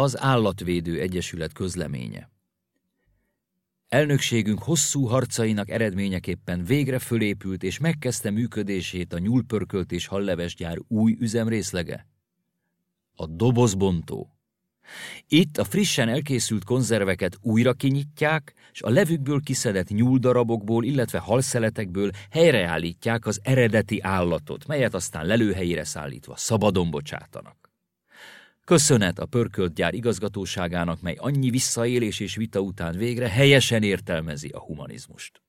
Az Állatvédő Egyesület közleménye. Elnökségünk hosszú harcainak eredményeképpen végre fölépült és megkezdte működését a nyúlpörkölt és hallevesgyár új üzemrészlege. A dobozbontó. Itt a frissen elkészült konzerveket újra kinyitják, és a levükből kiszedett nyúldarabokból, illetve halszeletekből helyreállítják az eredeti állatot, melyet aztán lelőhelyére szállítva szabadon bocsátanak. Köszönet a pörkölt gyár igazgatóságának, mely annyi visszaélés és vita után végre helyesen értelmezi a humanizmust.